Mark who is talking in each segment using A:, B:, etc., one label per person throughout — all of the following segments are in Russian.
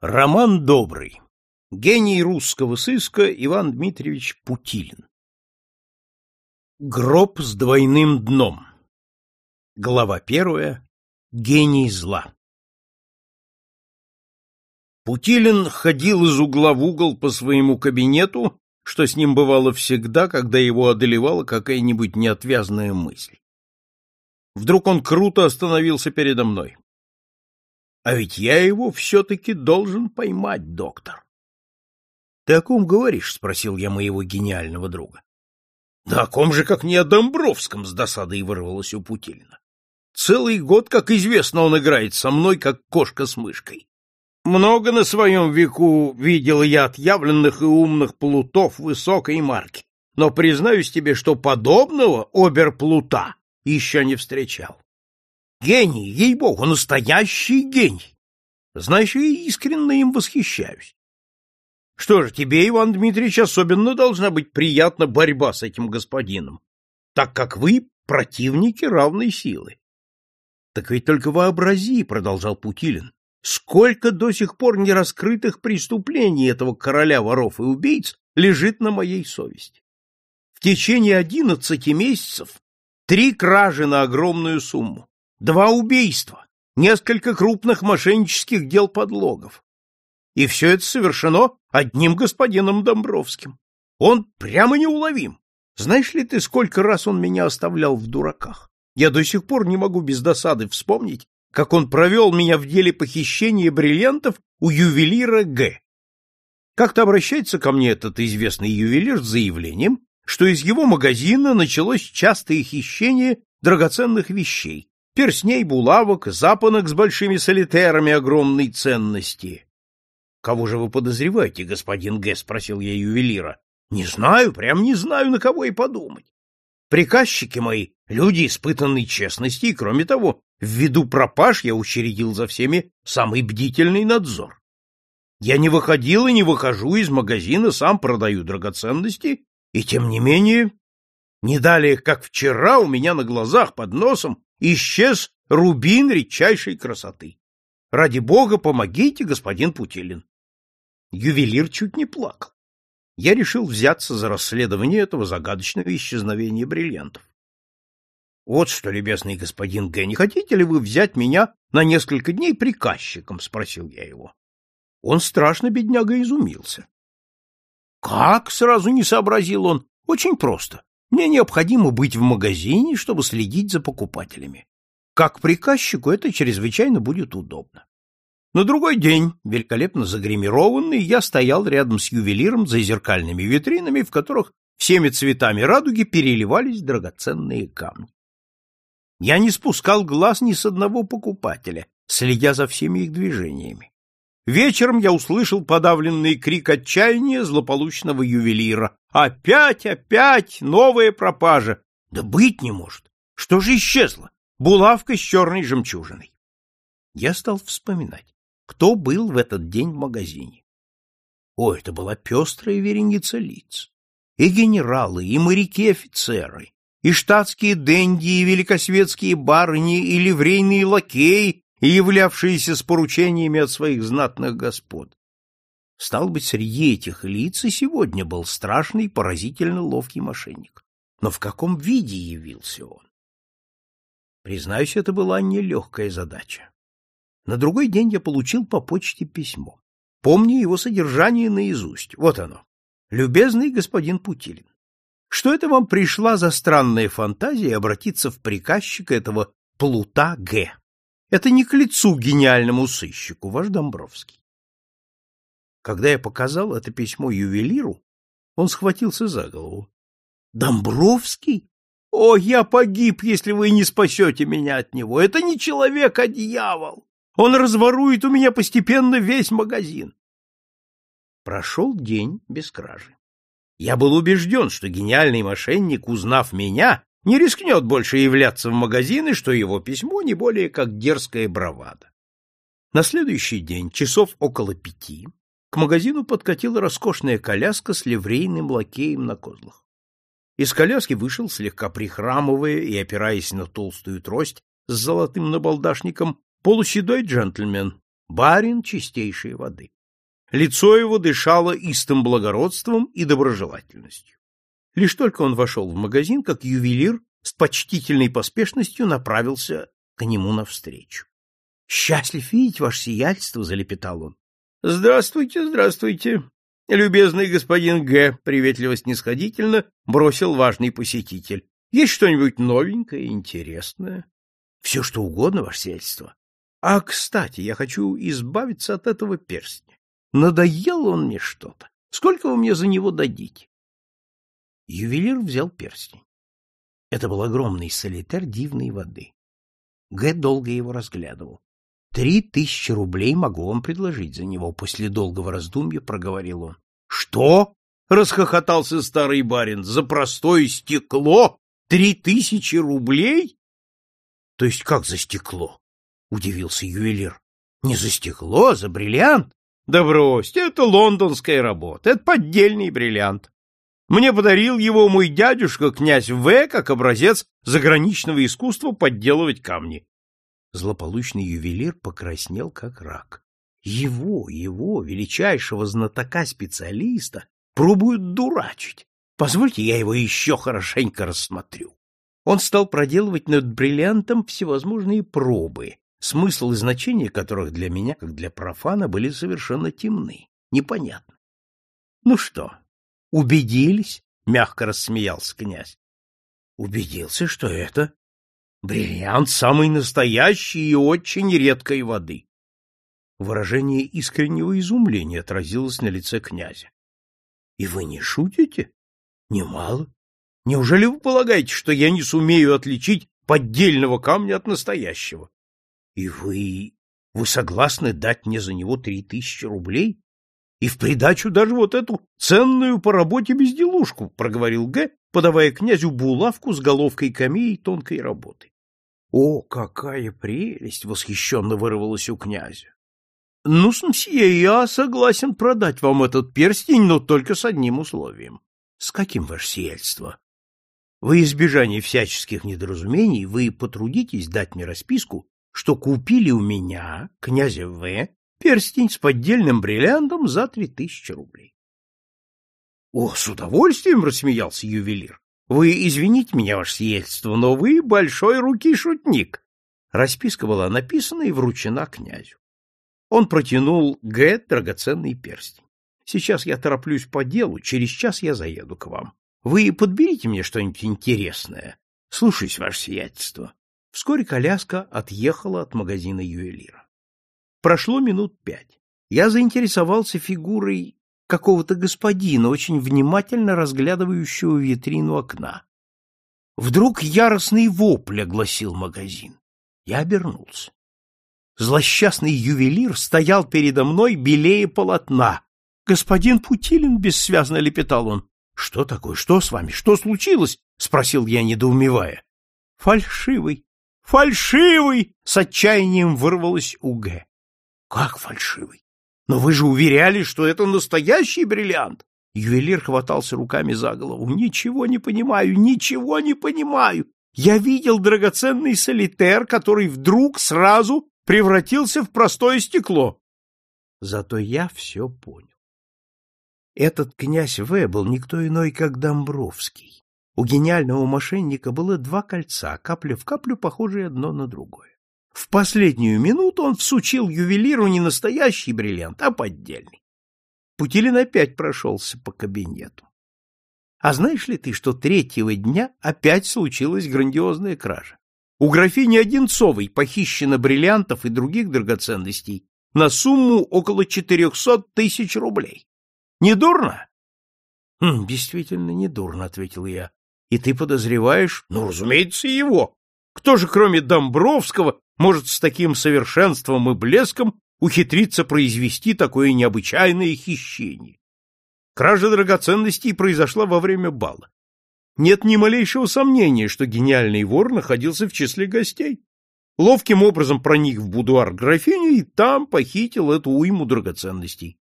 A: Роман Добрый. Гений русского сыска Иван Дмитриевич Путилин. Гроб с двойным дном. Глава первая. Гений зла. Путилин ходил из угла в угол по своему кабинету, что с ним бывало всегда, когда его одолевала какая-нибудь неотвязная мысль. Вдруг он круто остановился передо мной. А ведь я его все-таки должен поймать, доктор. — Ты о ком говоришь? — спросил я моего гениального друга. — Да о ком же, как не о Домбровском, — с досадой вырвалось у Путилина. Целый год, как известно, он играет со мной, как кошка с мышкой. Много на своем веку видел я отъявленных и умных плутов высокой марки, но признаюсь тебе, что подобного оберплута еще не встречал. Гений, ей-богу, настоящий гений. Знаешь, я искренне им восхищаюсь. Что же, тебе, Иван Дмитриевич, особенно должна быть приятна борьба с этим господином, так как вы противники равной силы. Так ведь только вообрази, продолжал Путилин, сколько до сих пор нераскрытых преступлений этого короля воров и убийц лежит на моей совести. В течение одиннадцати месяцев три кражи на огромную сумму, два убийства, несколько крупных мошеннических дел подлогов. И все это совершено одним господином Домбровским. Он прямо неуловим. Знаешь ли ты, сколько раз он меня оставлял в дураках? Я до сих пор не могу без досады вспомнить, как он провел меня в деле похищения бриллиантов у ювелира Г. Как-то обращается ко мне этот известный ювелир с заявлением, что из его магазина началось частое хищение драгоценных вещей, персней, булавок, запонок с большими солитерами огромной ценности. — Кого же вы подозреваете, господин Г? — спросил я ювелира. — Не знаю, прям не знаю, на кого и подумать. Приказчики мои — люди испытанной честности, и, кроме того, ввиду пропаж я учредил за всеми самый бдительный надзор. Я не выходил и не выхожу из магазина, сам продаю драгоценности, и тем не менее, не далее, как вчера, у меня на глазах под носом исчез рубин редчайшей красоты. Ради бога, помогите, господин Путилин. Ювелир чуть не плакал. Я решил взяться за расследование этого загадочного исчезновения бриллиантов. Вот что, любезный господин Г, не хотите ли вы взять меня на несколько дней приказчиком? спросил я его. Он страшно бедняга изумился. Как? сразу не сообразил он. Очень просто. Мне необходимо быть в магазине, чтобы следить за покупателями. Как приказчику это чрезвычайно будет удобно. На другой день, великолепно загримированный, я стоял рядом с ювелиром за зеркальными витринами, в которых всеми цветами радуги переливались драгоценные камни. Я не спускал глаз ни с одного покупателя, следя за всеми их движениями. Вечером я услышал подавленный крик отчаяния злополучного ювелира. «Опять, опять! Новая пропажа! Да быть не может! Что же исчезло? Булавка с черной жемчужиной!» Я стал вспоминать, кто был в этот день в магазине. О, это была пестрая вереница лиц. И генералы, и моряки-офицеры, и штатские денди, и великосветские барыни, и ливрейные лакеи, и являвшиеся с поручениями от своих знатных господ. Стал быть, среди этих лиц и сегодня был страшный, поразительно ловкий мошенник. Но в каком виде явился он? Признаюсь, это была нелегкая задача. На другой день я получил по почте письмо. Помню его содержание наизусть. Вот оно. Любезный господин Путилин, что это вам пришла за странная фантазия обратиться в приказчика этого плута Г? Это не к лицу гениальному сыщику, ваш Домбровский. Когда я показал это письмо ювелиру, он схватился за голову. Домбровский? О, я погиб, если вы не спасете меня от него. Это не человек, а дьявол. Он разворует у меня постепенно весь магазин. Прошел день без кражи. Я был убежден, что гениальный мошенник, узнав меня, не рискнет больше являться в магазин, и что его письмо не более как дерзкая бравада. На следующий день, часов около пяти, к магазину подкатила роскошная коляска с ливрейным лакеем на козлах. Из коляски вышел, слегка прихрамывая и опираясь на толстую трость с золотым набалдашником, полуседой джентльмен, барин чистейшей воды. Лицо его дышало истым благородством и доброжелательностью. Лишь только он вошел в магазин, как ювелир с почтительной поспешностью направился к нему навстречу. — Счастлив видеть ваше сиятельство, — залепетал он. — Здравствуйте, здравствуйте. Любезный господин Г. приветливо-снисходительно бросил важный посетитель. — Есть что-нибудь новенькое, интересное? — Все, что угодно, ваше сиятельство. А, кстати, я хочу избавиться от этого перстня. Надоел он мне что-то. Сколько вы мне за него дадите? Ювелир взял перстень. Это был огромный солитер дивной воды. Г. долго его разглядывал. Три тысячи рублей могу вам предложить за него, после долгого раздумья проговорил он. Что? расхохотался старый барин. За простое стекло три тысячи рублей? То есть как за стекло? удивился ювелир. Не за стекло, а за бриллиант. Да бросьте, это лондонская работа, это поддельный бриллиант. Мне подарил его мой дядюшка, князь В, как образец заграничного искусства подделывать камни. Злополучный ювелир покраснел, как рак. Его, его, величайшего знатока-специалиста, пробуют дурачить. Позвольте, я его еще хорошенько рассмотрю. Он стал проделывать над бриллиантом всевозможные пробы, смысл и значение которых для меня, как для профана, были совершенно темны, непонятны. — Ну что, Убедились? мягко рассмеялся князь. Убедился, что это бриллиант самой настоящей и очень редкой воды. Выражение искреннего изумления отразилось на лице князя. И вы не шутите? Немало. Неужели вы полагаете, что я не сумею отличить поддельного камня от настоящего? И вы... вы согласны дать мне за него три тысячи рублей? И в придачу даже вот эту ценную по работе безделушку, проговорил Г, подавая князю булавку с головкой камеи тонкой работы. О, какая прелесть! восхищенно вырвалось у князя. Ну, мсье, я согласен продать вам этот перстень, но только с одним условием. С каким, ваше сиятельство? Во избежание всяческих недоразумений вы потрудитесь дать мне расписку, что купили у меня, князя В, перстень с поддельным бриллиантом за три тысячи рублей. — О, с удовольствием рассмеялся ювелир. — Вы извините меня, ваше сиятельство, но вы большой руки шутник. Расписка была написана и вручена князю. Он протянул Г. драгоценный перстень. Сейчас я тороплюсь по делу, через час я заеду к вам. Вы подберите мне что-нибудь интересное. Слушаюсь, ваше сиятельство. Вскоре коляска отъехала от магазина ювелира. Прошло минут пять. Я заинтересовался фигурой какого-то господина, очень внимательно разглядывающего витрину окна. Вдруг яростный вопль огласил магазин. Я обернулся. Злосчастный ювелир стоял передо мной белее полотна. «Господин Путилин», — бессвязно лепетал он. «Что такое? Что с вами? Что случилось?» — спросил я, недоумевая. «Фальшивый! Фальшивый!» — с отчаянием вырвалось у Г. Как фальшивый? Но вы же уверяли, что это настоящий бриллиант. Ювелир хватался руками за голову. Ничего не понимаю, ничего не понимаю. Я видел драгоценный солитер, который вдруг сразу превратился в простое стекло. Зато я все понял. Этот князь В. был никто иной, как Домбровский. У гениального мошенника было два кольца, капля в каплю, похожие одно на другое. В последнюю минуту он всучил ювелиру не настоящий бриллиант, а поддельный. Путилин опять прошелся по кабинету. А знаешь ли ты, что третьего дня опять случилась грандиозная кража? У графини Одинцовой похищено бриллиантов и других драгоценностей на сумму около четырехсот тысяч рублей. Не дурно? Хм, действительно не дурно, ответил я. И ты подозреваешь? Ну, разумеется, его. Кто же, кроме Домбровского, может с таким совершенством и блеском ухитриться произвести такое необычайное хищение. Кража драгоценностей произошла во время бала. Нет ни малейшего сомнения, что гениальный вор находился в числе гостей. Ловким образом проник в будуар графини и там похитил эту уйму драгоценностей.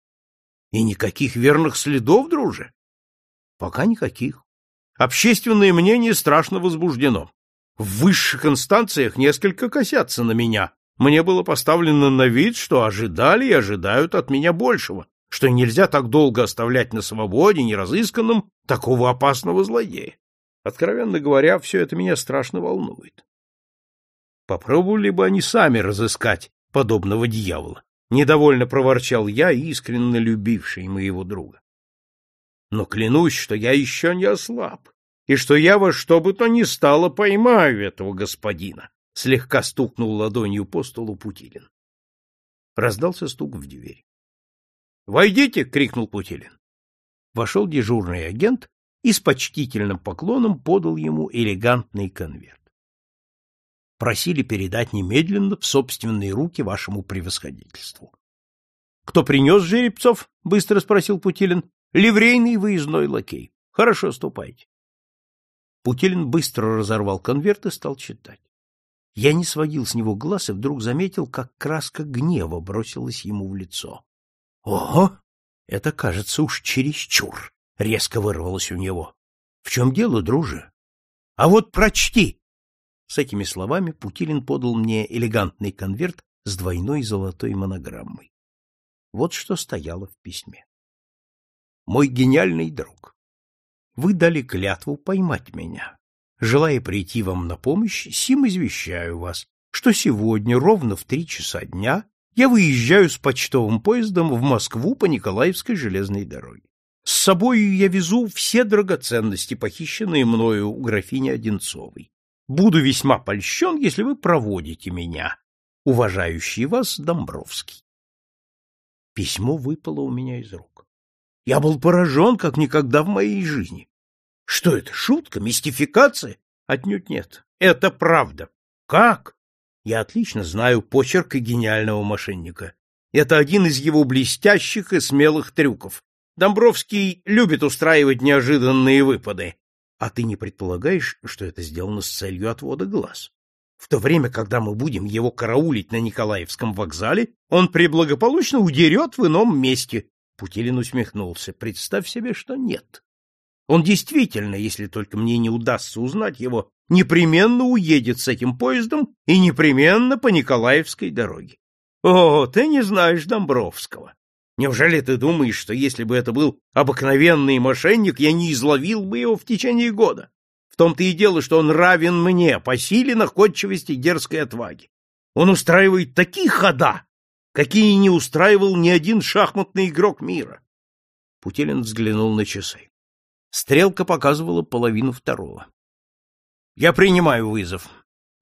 A: И никаких верных следов, друже? Пока никаких. Общественное мнение страшно возбуждено в высших инстанциях несколько косятся на меня, мне было поставлено на вид, что ожидали и ожидают от меня большего, что нельзя так долго оставлять на свободе, неразысканном, такого опасного злодея. Откровенно говоря, все это меня страшно волнует. Попробовали бы они сами разыскать подобного дьявола. Недовольно проворчал я, искренне любивший моего друга. Но клянусь, что я еще не ослаб, и что я во что бы то ни стало поймаю этого господина, слегка стукнул ладонью по столу Путилин. Раздался стук в дверь. «Войдите!» — крикнул Путилин. Вошел дежурный агент и с почтительным поклоном подал ему элегантный конверт. Просили передать немедленно в собственные руки вашему превосходительству. — Кто принес жеребцов? — быстро спросил Путилин. — Ливрейный выездной лакей. Хорошо, ступайте. Путилин быстро разорвал конверт и стал читать. Я не сводил с него глаз и вдруг заметил, как краска гнева бросилась ему в лицо. — Ого! Это, кажется, уж чересчур! — резко вырвалось у него. — В чем дело, друже? — А вот прочти! С этими словами Путилин подал мне элегантный конверт с двойной золотой монограммой. Вот что стояло в письме. Мой гениальный друг, вы дали клятву поймать меня. Желая прийти вам на помощь, сим извещаю вас, что сегодня ровно в три часа дня я выезжаю с почтовым поездом в Москву по Николаевской железной дороге. С собою я везу все драгоценности, похищенные мною у графини Одинцовой. Буду весьма польщен, если вы проводите меня, уважающий вас Домбровский. Письмо выпало у меня из рук. Я был поражен, как никогда в моей жизни. Что это, шутка, мистификация? Отнюдь нет. Это правда. Как? Я отлично знаю почерк и гениального мошенника. Это один из его блестящих и смелых трюков. Домбровский любит устраивать неожиданные выпады. А ты не предполагаешь, что это сделано с целью отвода глаз? В то время, когда мы будем его караулить на Николаевском вокзале, он преблагополучно удерет в ином месте. Путилин усмехнулся. Представь себе, что нет. Он действительно, если только мне не удастся узнать его, непременно уедет с этим поездом и непременно по Николаевской дороге. О, ты не знаешь Домбровского. Неужели ты думаешь, что если бы это был обыкновенный мошенник, я не изловил бы его в течение года? В том-то и дело, что он равен мне по силе, находчивости дерзкой отваги. Он устраивает такие хода, какие не устраивал ни один шахматный игрок мира. Путилин взглянул на часы. Стрелка показывала половину второго. — Я принимаю вызов.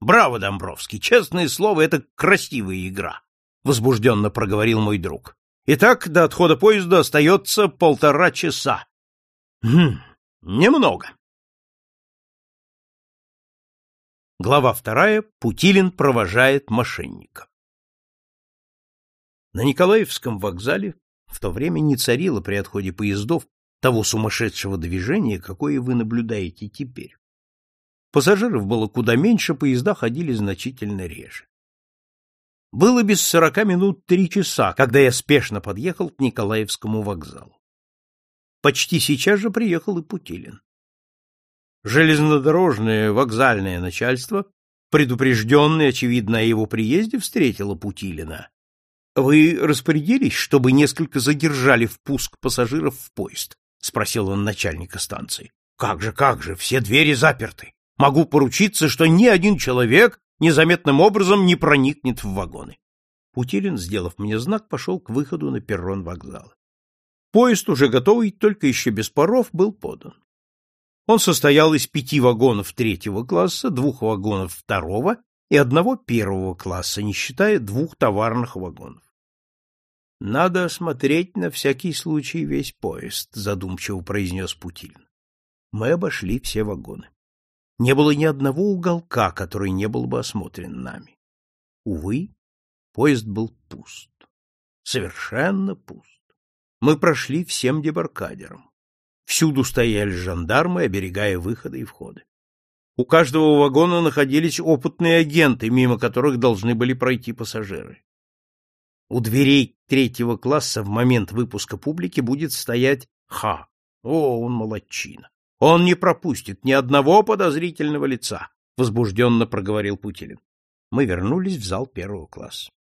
A: Браво, Домбровский, честное слово, это красивая игра, — возбужденно проговорил мой друг. Итак, до отхода поезда остается полтора часа. Хм, немного. Глава вторая. Путилин провожает мошенника. На Николаевском вокзале в то время не царило при отходе поездов того сумасшедшего движения, какое вы наблюдаете теперь. Пассажиров было куда меньше, поезда ходили значительно реже. Было без сорока минут три часа, когда я спешно подъехал к Николаевскому вокзалу. Почти сейчас же приехал и Путилин. Железнодорожное вокзальное начальство, предупрежденное, очевидно, о его приезде, встретило Путилина. — Вы распорядились, чтобы несколько задержали впуск пассажиров в поезд? — спросил он начальника станции. — Как же, как же, все двери заперты. Могу поручиться, что ни один человек незаметным образом не проникнет в вагоны. Путилин, сделав мне знак, пошел к выходу на перрон вокзала. Поезд, уже готовый, только еще без паров, был подан. Он состоял из пяти вагонов третьего класса, двух вагонов второго и одного первого класса, не считая двух товарных вагонов. Надо осмотреть на всякий случай весь поезд, задумчиво произнес Путилин. Мы обошли все вагоны. Не было ни одного уголка, который не был бы осмотрен нами. Увы, поезд был пуст. Совершенно пуст. Мы прошли всем дебаркадером. Всюду стояли жандармы, оберегая выходы и входы. У каждого вагона находились опытные агенты, мимо которых должны были пройти пассажиры. У дверей третьего класса в момент выпуска публики будет стоять Ха. О, он молодчина. Он не пропустит ни одного подозрительного лица, возбужденно проговорил Путилин. Мы вернулись в зал первого класса.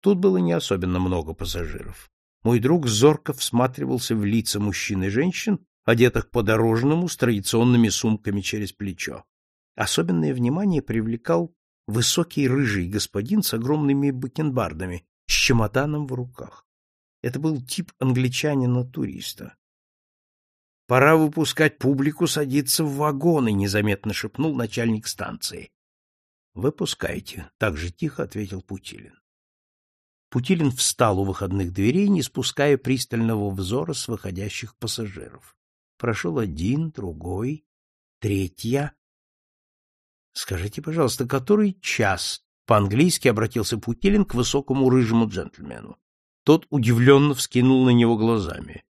A: Тут было не особенно много пассажиров. Мой друг зорко всматривался в лица мужчин и женщин, одетых по-дорожному с традиционными сумками через плечо. Особенное внимание привлекал высокий рыжий господин с огромными бакенбардами, с чемоданом в руках. Это был тип англичанина-туриста. Пора выпускать публику садиться в вагоны, незаметно шепнул начальник станции. Выпускайте, так же тихо ответил Путилин. Путилин встал у выходных дверей, не спуская пристального взора с выходящих пассажиров. Прошел один, другой, третья. Скажите, пожалуйста, который час? По-английски обратился Путилин к высокому рыжему джентльмену. Тот удивленно вскинул на него глазами.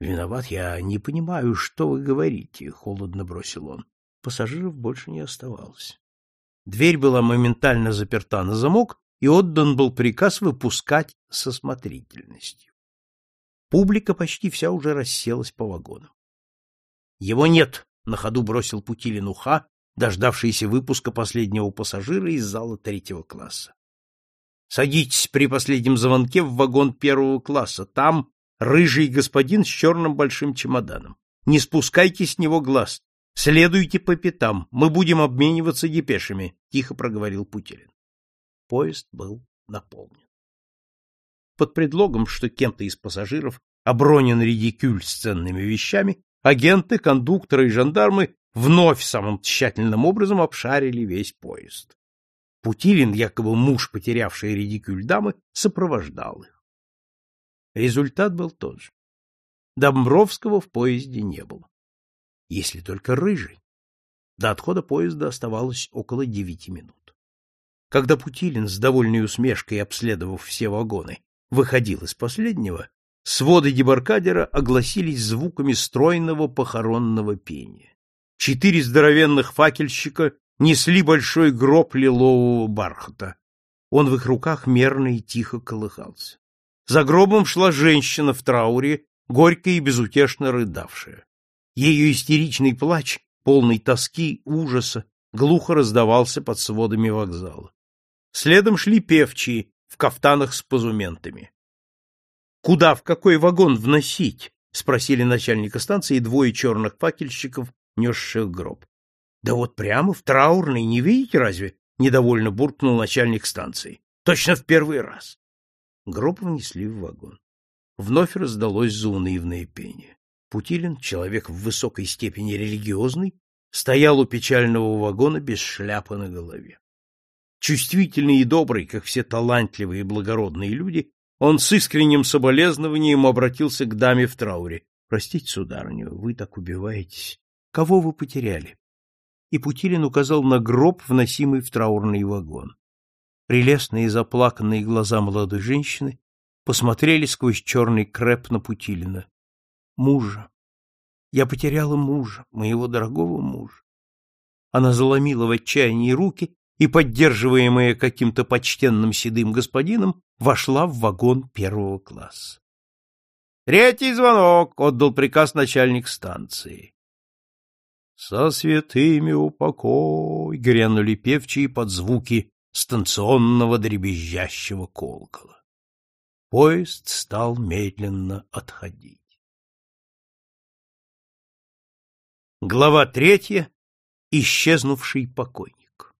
A: Виноват, я не понимаю, что вы говорите, холодно бросил он. Пассажиров больше не оставалось. Дверь была моментально заперта на замок, и отдан был приказ выпускать со смотрительностью. Публика почти вся уже расселась по вагонам. Его нет, на ходу бросил Путилин уха, дождавшийся выпуска последнего пассажира из зала третьего класса. Садитесь при последнем звонке в вагон первого класса. Там рыжий господин с черным большим чемоданом. Не спускайте с него глаз. Следуйте по пятам. Мы будем обмениваться депешами, тихо проговорил Путилин. Поезд был наполнен. Под предлогом, что кем-то из пассажиров обронен редикюль с ценными вещами, агенты, кондукторы и жандармы вновь самым тщательным образом обшарили весь поезд. Путилин, якобы муж, потерявший редикюль дамы, сопровождал их. Результат был тот же. Домбровского в поезде не было. Если только рыжий. До отхода поезда оставалось около девяти минут. Когда Путилин с довольной усмешкой, обследовав все вагоны, выходил из последнего, своды дебаркадера огласились звуками стройного похоронного пения. Четыре здоровенных факельщика несли большой гроб лилового бархата. Он в их руках мерно и тихо колыхался. За гробом шла женщина в трауре, горько и безутешно рыдавшая. Ее истеричный плач, полный тоски, ужаса, глухо раздавался под сводами вокзала. Следом шли певчие в кафтанах с позументами. — Куда, в какой вагон вносить? — спросили начальника станции двое черных факельщиков, несших гроб. — Да вот прямо в траурный, не видите разве? — недовольно буркнул начальник станции. — Точно в первый раз. Гроб внесли в вагон. Вновь раздалось заунывное пение. Путилин, человек в высокой степени религиозный, стоял у печального вагона без шляпы на голове. Чувствительный и добрый, как все талантливые и благородные люди, он с искренним соболезнованием обратился к даме в трауре. — Простите, сударыня, вы так убиваетесь. Кого вы потеряли? И Путилин указал на гроб, вносимый в траурный вагон. Прелестные заплаканные глаза молодой женщины посмотрели сквозь черный креп на Путилина. Мужа. Я потеряла мужа, моего дорогого мужа. Она заломила в отчаянии руки и, поддерживаемая каким-то почтенным седым господином, вошла в вагон первого класса. «Третий звонок!» — отдал приказ начальник станции. «Со святыми упокой!» — грянули певчие под звуки станционного дребезжащего колокола. Поезд стал медленно отходить. Глава третья. Исчезнувший покойник.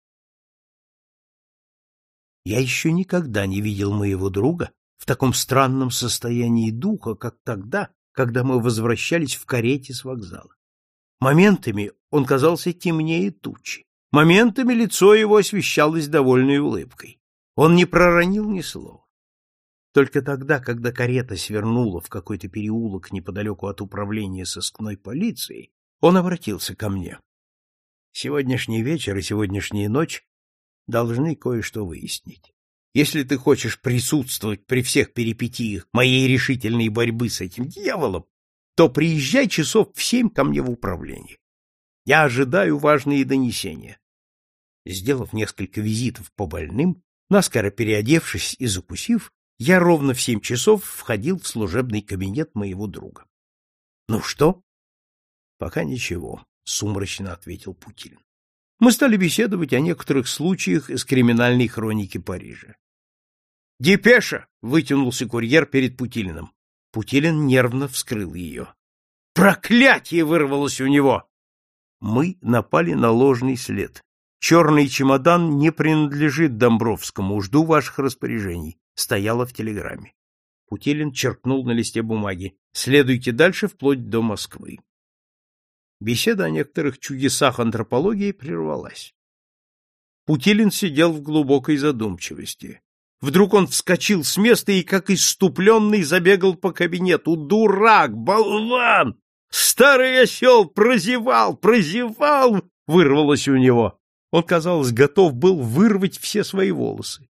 A: Я еще никогда не видел моего друга в таком странном состоянии духа, как тогда, когда мы возвращались в карете с вокзала. Моментами он казался темнее тучи. Моментами лицо его освещалось довольной улыбкой. Он не проронил ни слова. Только тогда, когда карета свернула в какой-то переулок неподалеку от управления сыскной полицией, он обратился ко мне. Сегодняшний вечер и сегодняшняя ночь должны кое-что выяснить. Если ты хочешь присутствовать при всех перипетиях моей решительной борьбы с этим дьяволом, то приезжай часов в семь ко мне в управление. Я ожидаю важные донесения. Сделав несколько визитов по больным, наскоро переодевшись и закусив, я ровно в семь часов входил в служебный кабинет моего друга. — Ну что? — Пока ничего, — сумрачно ответил Путилин. Мы стали беседовать о некоторых случаях из криминальной хроники Парижа. «Депеша!» — вытянулся курьер перед Путилиным. Путилин нервно вскрыл ее. «Проклятие!» — вырвалось у него. Мы напали на ложный след. Черный чемодан не принадлежит Домбровскому, жду ваших распоряжений. Стояло в телеграмме. Путилин черкнул на листе бумаги. Следуйте дальше, вплоть до Москвы. Беседа о некоторых чудесах антропологии прервалась. Путилин сидел в глубокой задумчивости. Вдруг он вскочил с места и, как иступленный, забегал по кабинету. «Дурак! Болван! Старый осел прозевал! Прозевал!» — вырвалось у него. Он, казалось, готов был вырвать все свои волосы.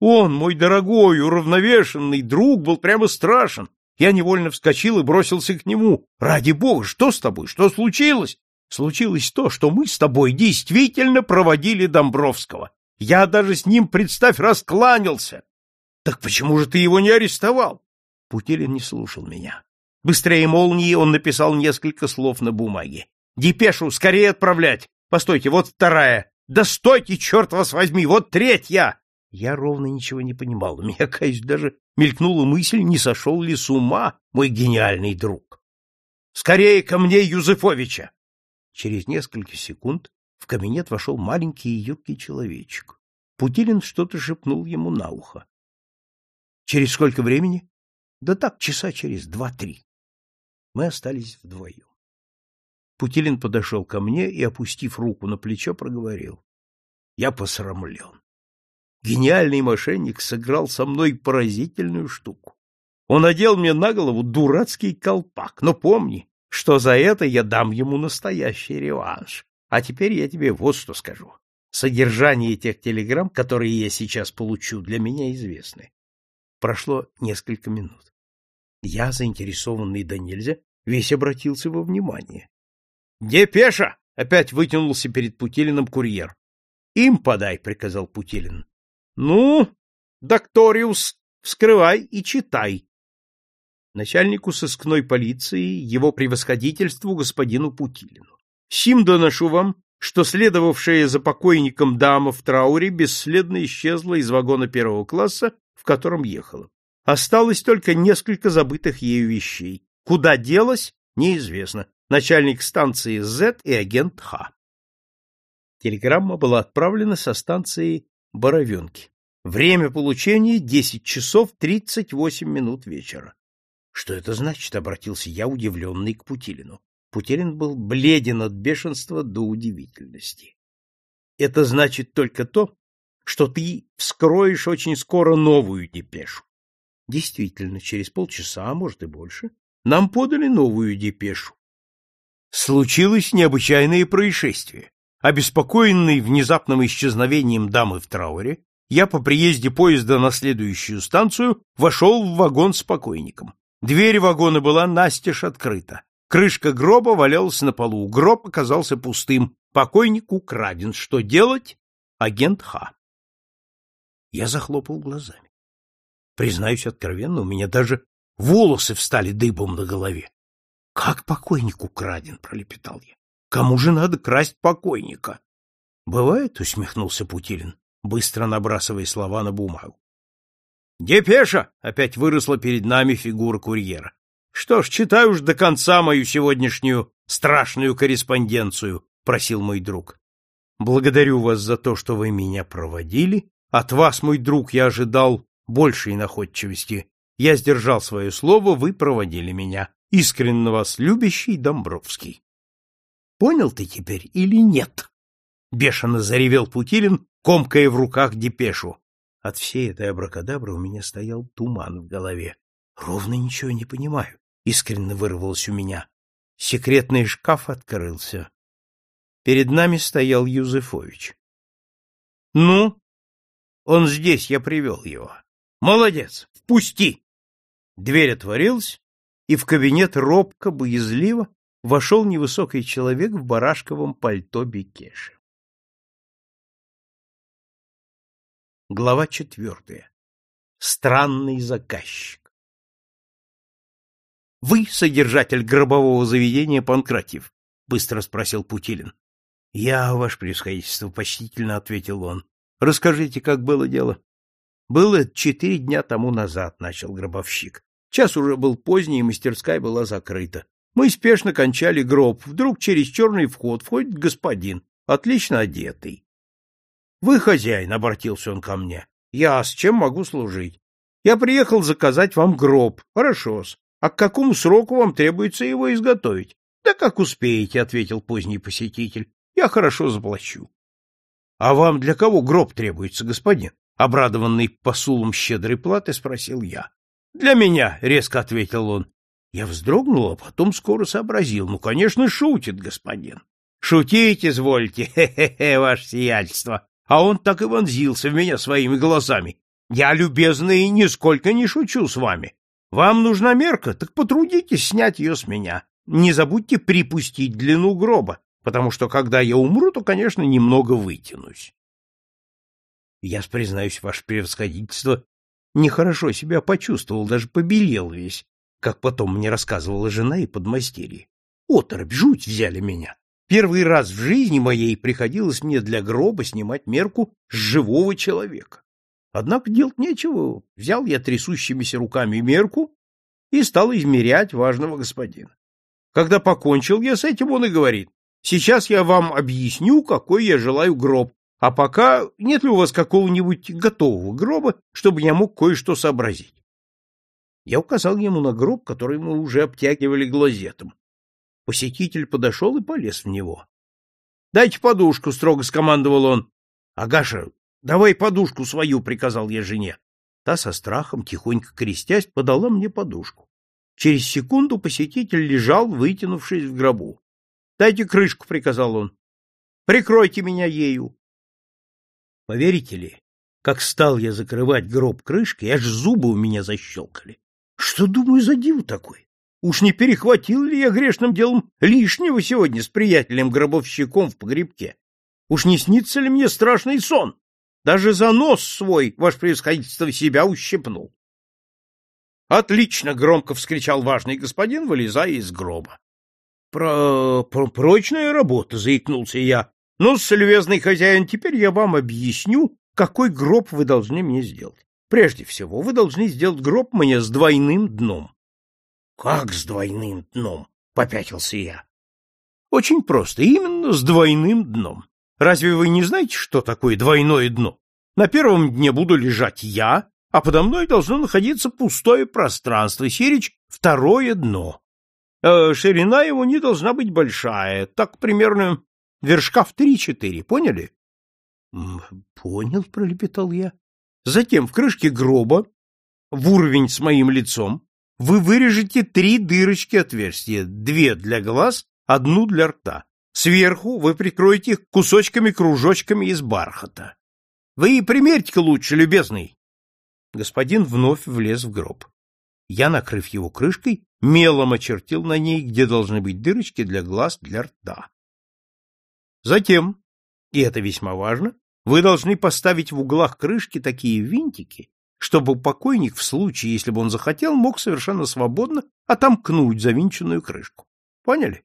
A: Он, мой дорогой, уравновешенный друг, был прямо страшен. Я невольно вскочил и бросился к нему. «Ради бога, что с тобой? Что случилось?» «Случилось то, что мы с тобой действительно проводили Домбровского. Я даже с ним, представь, раскланялся. Так почему же ты его не арестовал? Путилин не слушал меня. Быстрее молнии он написал несколько слов на бумаге. Депешу скорее отправлять. Постойте, вот вторая. Да стойте, черт вас возьми, вот третья. Я ровно ничего не понимал. У меня, кажется, даже мелькнула мысль, не сошел ли с ума мой гениальный друг. Скорее ко мне Юзефовича. Через несколько секунд в кабинет вошел маленький и юркий человечек. Путилин что-то шепнул ему на ухо. — Через сколько времени? — Да так, часа через два-три. Мы остались вдвоем. Путилин подошел ко мне и, опустив руку на плечо, проговорил. — Я посрамлен. Гениальный мошенник сыграл со мной поразительную штуку. Он одел мне на голову дурацкий колпак, но помни, что за это я дам ему настоящий реванш. А теперь я тебе вот что скажу. Содержание тех телеграмм, которые я сейчас получу, для меня известны. Прошло несколько минут. Я, заинтересованный до нельзя, весь обратился во внимание. — Депеша! — опять вытянулся перед Путилиным курьер. — Им подай, — приказал Путилин. — Ну, докториус, вскрывай и читай. Начальнику сыскной полиции, его превосходительству господину Путилину. Сим доношу вам, что следовавшая за покойником дама в трауре бесследно исчезла из вагона первого класса, в котором ехала. Осталось только несколько забытых ею вещей. Куда делась, неизвестно. Начальник станции Z и агент Х. Телеграмма была отправлена со станции Боровенки. Время получения — 10 часов 38 минут вечера. — Что это значит? — обратился я, удивленный к Путилину. Путерин был бледен от бешенства до удивительности. Это значит только то, что ты вскроешь очень скоро новую депешу. Действительно, через полчаса, а может и больше, нам подали новую депешу. Случилось необычайное происшествие. Обеспокоенный внезапным исчезновением дамы в трауре, я по приезде поезда на следующую станцию вошел в вагон с покойником. Дверь вагона была настежь открыта. Крышка гроба валялась на полу. Гроб оказался пустым. Покойник украден. Что делать? Агент Х. Я захлопал глазами. Признаюсь откровенно, у меня даже волосы встали дыбом на голове. — Как покойник украден? — пролепетал я. — Кому же надо красть покойника? — Бывает, — усмехнулся Путилин, быстро набрасывая слова на бумагу. — Депеша! — опять выросла перед нами фигура курьера. Что ж, читай уж до конца мою сегодняшнюю страшную корреспонденцию, просил мой друг. Благодарю вас за то, что вы меня проводили. От вас, мой друг, я ожидал большей находчивости. Я сдержал свое слово, вы проводили меня. Искренне вас любящий Домбровский. Понял ты теперь или нет? Бешено заревел Путилин, комкая в руках депешу. От всей этой абракадабры у меня стоял туман в голове. Ровно ничего не понимаю искренне вырвалось у меня. Секретный шкаф открылся. Перед нами стоял Юзефович. — Ну? Он здесь, я привел его. Молодец, впусти! Дверь отворилась, и в кабинет робко, боязливо вошел невысокий человек в барашковом пальто Бекеши. Глава четвертая. Странный заказчик. Вы содержатель гробового заведения Панкратьев? быстро спросил Путилин. — Я, ваше превосходительство, — почтительно ответил он. — Расскажите, как было дело? — Было четыре дня тому назад, — начал гробовщик. Час уже был поздний, и мастерская была закрыта. Мы спешно кончали гроб. Вдруг через черный вход входит господин, отлично одетый. — Вы хозяин, — обратился он ко мне. — Я с чем могу служить? Я приехал заказать вам гроб. Хорошо-с. А к какому сроку вам требуется его изготовить? — Да как успеете, — ответил поздний посетитель. — Я хорошо заплачу. — А вам для кого гроб требуется, господин? Обрадованный посулом щедрой платы, спросил я. — Для меня, — резко ответил он. Я вздрогнул, а потом скоро сообразил. Ну, конечно, шутит господин. — Шутить извольте, хе-хе-хе, ваше сиятельство. А он так и вонзился в меня своими глазами. Я, любезный, нисколько не шучу с вами. Вам нужна мерка, так потрудитесь снять ее с меня. Не забудьте припустить длину гроба, потому что, когда я умру, то, конечно, немного вытянусь. Я, признаюсь, ваше превосходительство, нехорошо себя почувствовал, даже побелел весь, как потом мне рассказывала жена и подмастерье. Оторопь, жуть взяли меня. Первый раз в жизни моей приходилось мне для гроба снимать мерку с живого человека. Однако делать нечего, взял я трясущимися руками мерку и стал измерять важного господина. Когда покончил я с этим, он и говорит, сейчас я вам объясню, какой я желаю гроб, а пока нет ли у вас какого-нибудь готового гроба, чтобы я мог кое-что сообразить. Я указал ему на гроб, который мы уже обтягивали глазетом. Посетитель подошел и полез в него. — Дайте подушку, — строго скомандовал он. — Агаша, давай подушку свою, — приказал я жене. Та со страхом, тихонько крестясь, подала мне подушку. Через секунду посетитель лежал, вытянувшись в гробу. — Дайте крышку, — приказал он. — Прикройте меня ею. Поверите ли, как стал я закрывать гроб крышкой, аж зубы у меня защелкали. Что, думаю, за диву такой? Уж не перехватил ли я грешным делом лишнего сегодня с приятелем-гробовщиком в погребке? Уж не снится ли мне страшный сон? Даже за нос свой, ваше превосходительство, себя ущипнул. «Отлично!» — громко вскричал важный господин, вылезая из гроба. «Про... про прочная работа!» — заикнулся я. «Ну, любезный хозяин, теперь я вам объясню, какой гроб вы должны мне сделать. Прежде всего, вы должны сделать гроб мне с двойным дном. — Как с двойным дном? — попятился я. — Очень просто, именно с двойным дном. Разве вы не знаете, что такое двойное дно? На первом дне буду лежать я, а подо мной должно находиться пустое пространство, сирич — второе дно. Э, ширина его не должна быть большая, так примерно вершка в три-четыре, поняли? — Понял, — пролепетал я. Затем в крышке гроба, в уровень с моим лицом, вы вырежете три дырочки отверстия, две для глаз, одну для рта. Сверху вы прикроете их кусочками-кружочками из бархата. Вы и примерьте-ка лучше, любезный. Господин вновь влез в гроб. Я, накрыв его крышкой, мелом очертил на ней, где должны быть дырочки для глаз, для рта. Затем, и это весьма важно, вы должны поставить в углах крышки такие винтики, чтобы покойник в случае, если бы он захотел, мог совершенно свободно отомкнуть завинченную крышку. Поняли?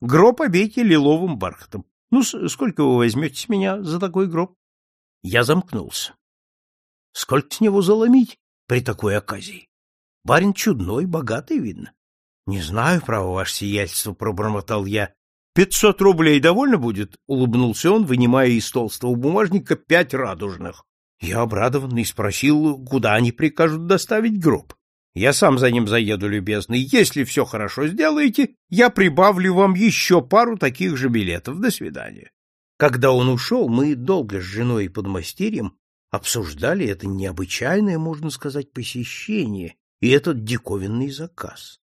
A: Гроб обейте лиловым бархатом. Ну, сколько вы возьмете с меня за такой гроб? Я замкнулся. Сколько с него заломить при такой оказии? Барин чудной, богатый, видно. Не знаю, право, ваше сиятельство, пробормотал я, Пятьсот рублей довольно будет? — улыбнулся он, вынимая из толстого бумажника пять радужных. Я обрадованный спросил, куда они прикажут доставить гроб. Я сам за ним заеду, любезный. Если все хорошо сделаете, я прибавлю вам еще пару таких же билетов. До свидания. Когда он ушел, мы долго с женой и подмастерьем обсуждали это необычайное, можно сказать, посещение и этот диковинный заказ.